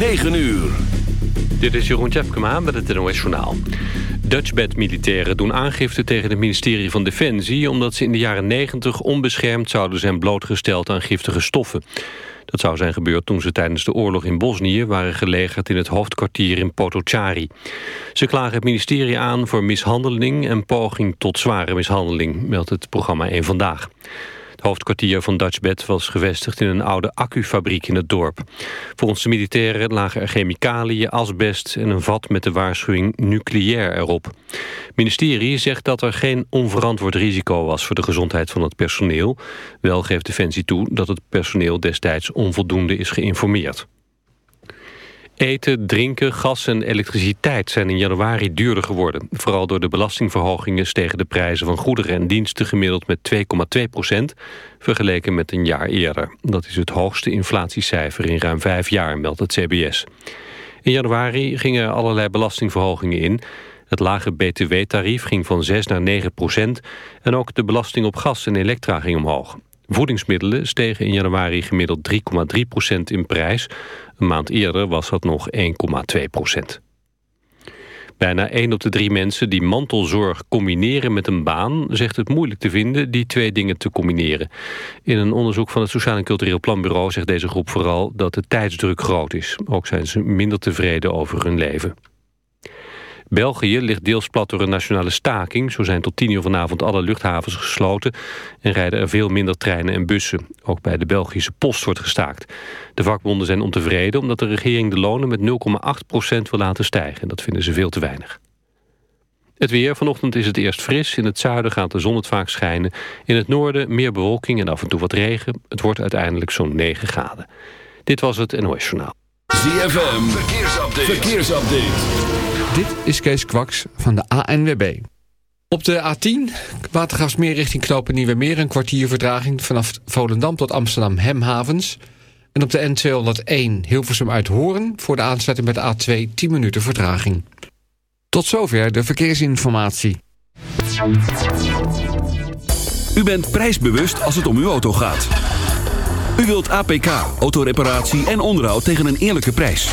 9 uur. Dit is Jeroen Tjepkema met het NOS Journaal. Dutchbed-militairen doen aangifte tegen het ministerie van Defensie... omdat ze in de jaren 90 onbeschermd zouden zijn blootgesteld aan giftige stoffen. Dat zou zijn gebeurd toen ze tijdens de oorlog in Bosnië... waren gelegerd in het hoofdkwartier in Potocari. Ze klagen het ministerie aan voor mishandeling... en poging tot zware mishandeling, meldt het programma 1 Vandaag. Het hoofdkwartier van Dutchbed was gevestigd in een oude accufabriek in het dorp. Volgens de militairen lagen er chemicaliën, asbest en een vat met de waarschuwing nucleair erop. Het ministerie zegt dat er geen onverantwoord risico was voor de gezondheid van het personeel. Wel geeft Defensie toe dat het personeel destijds onvoldoende is geïnformeerd. Eten, drinken, gas en elektriciteit zijn in januari duurder geworden. Vooral door de belastingverhogingen stegen de prijzen van goederen en diensten gemiddeld met 2,2 procent, vergeleken met een jaar eerder. Dat is het hoogste inflatiecijfer in ruim vijf jaar, meldt het CBS. In januari gingen allerlei belastingverhogingen in. Het lage btw-tarief ging van 6 naar 9 procent en ook de belasting op gas en elektra ging omhoog. Voedingsmiddelen stegen in januari gemiddeld 3,3 procent in prijs. Een maand eerder was dat nog 1,2 procent. Bijna 1 op de drie mensen die mantelzorg combineren met een baan... zegt het moeilijk te vinden die twee dingen te combineren. In een onderzoek van het Sociaal en Cultureel Planbureau... zegt deze groep vooral dat de tijdsdruk groot is. Ook zijn ze minder tevreden over hun leven. België ligt deels plat door een nationale staking. Zo zijn tot tien uur vanavond alle luchthavens gesloten... en rijden er veel minder treinen en bussen. Ook bij de Belgische post wordt gestaakt. De vakbonden zijn ontevreden omdat de regering de lonen met 0,8% wil laten stijgen. Dat vinden ze veel te weinig. Het weer. Vanochtend is het eerst fris. In het zuiden gaat de zon het vaak schijnen. In het noorden meer bewolking en af en toe wat regen. Het wordt uiteindelijk zo'n 9 graden. Dit was het NOS Journaal. ZFM. Verkeersupdate. Verkeersupdate. Dit is Kees Kwaks van de ANWB. Op de A10, Watergasmeer richting Knopen Nieuwe Meer... een kwartier verdraging vanaf Volendam tot Amsterdam Hemhavens. En op de N201 Hilversum uit Hoorn... voor de aansluiting met de A2 10 minuten vertraging. Tot zover de verkeersinformatie. U bent prijsbewust als het om uw auto gaat. U wilt APK, autoreparatie en onderhoud tegen een eerlijke prijs.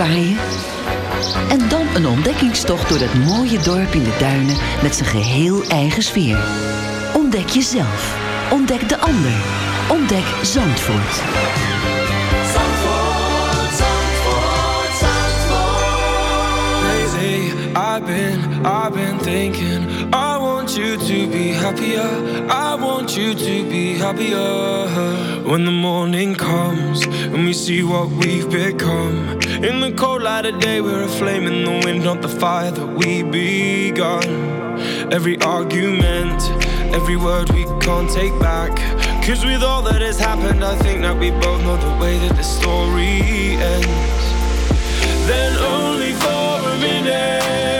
Uitwaaien. En dan een ontdekkingstocht door dat mooie dorp in de duinen met zijn geheel eigen sfeer. Ontdek jezelf. Ontdek de ander. Ontdek Zandvoort. Zandvoort, Zandvoort, Zandvoort. Lately, I've been, I've been thinking. I want you to be happier. I want you to be happier. When the morning comes and we see what we've become. In the cold light of day, we're a flame in the wind, not the fire that we begun. Every argument, every word we can't take back. Cause with all that has happened, I think that we both know the way that the story ends then only for a minute.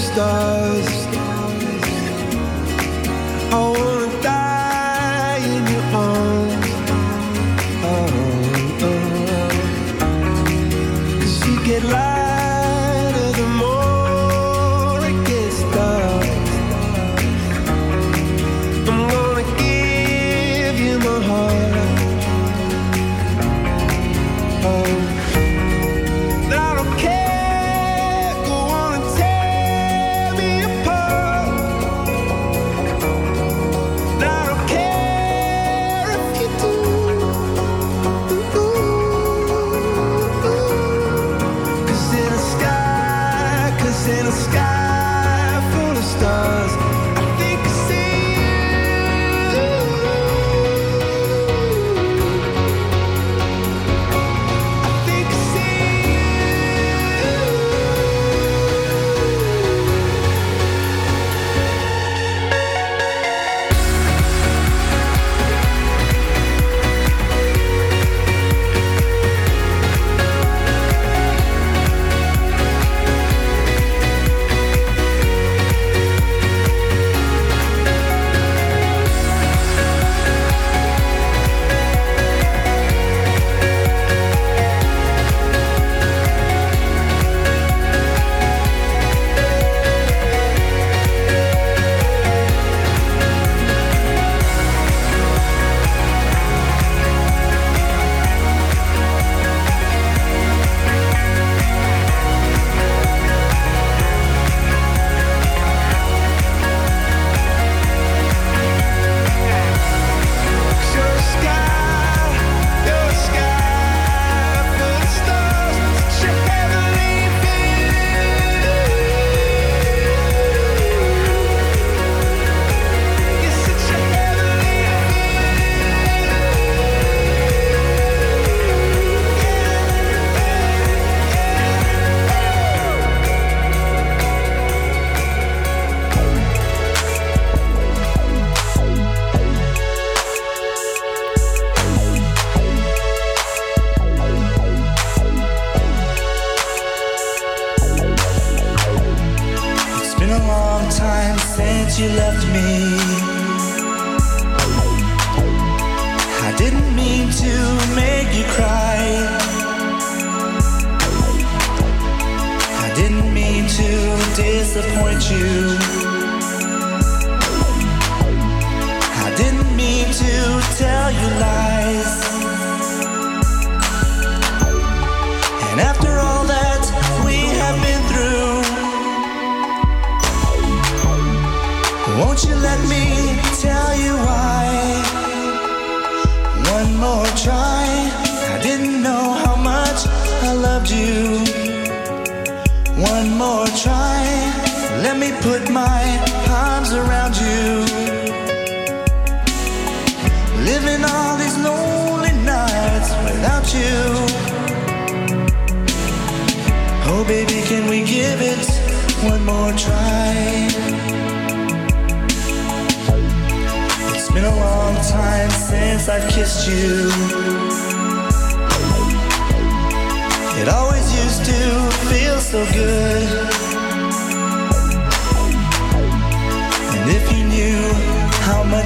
stars.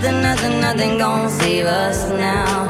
nothing, nothing, nothing gonna save us now.